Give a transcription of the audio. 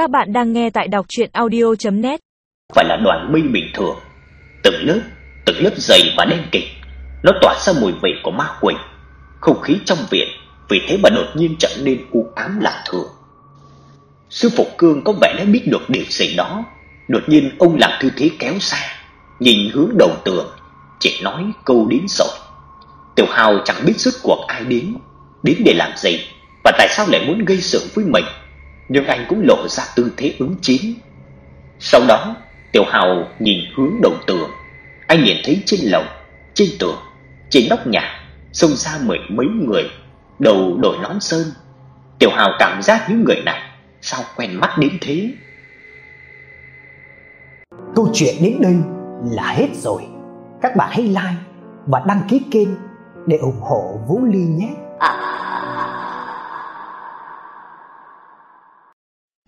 Các bạn đang nghe tại đọc chuyện audio.net Phải là đoàn binh bình thường. Từng lớp, từng lớp dày và đen kịch Nó tỏa ra mùi vị của ma quỷ. Không khí trong viện Vì thế mà đột nhiên trở nên u ám lạ thường. Sư phụ Cương có vẻ đã biết được điều gì đó. Đột nhiên ông làm tư thế kéo xa Nhìn hướng đầu tường Chỉ nói câu đến rồi. Tiểu Hào chẳng biết rốt cuộc ai đến Đến để làm gì Và tại sao lại muốn gây sự với mình? Nhưng anh cũng lộ ra tư thế ứng chiến. Sau đó Tiểu Hào nhìn hướng đầu tường. Anh nhìn thấy trên lầu Trên tường Trên nóc nhà Xông ra mười mấy người Đầu đội nón sơn. Tiểu Hào cảm giác những người này Sao quen mắt đến thế? Câu chuyện đến đây là hết rồi. Các bạn hãy like và đăng ký kênh để ủng hộ Vũ Ly nhé.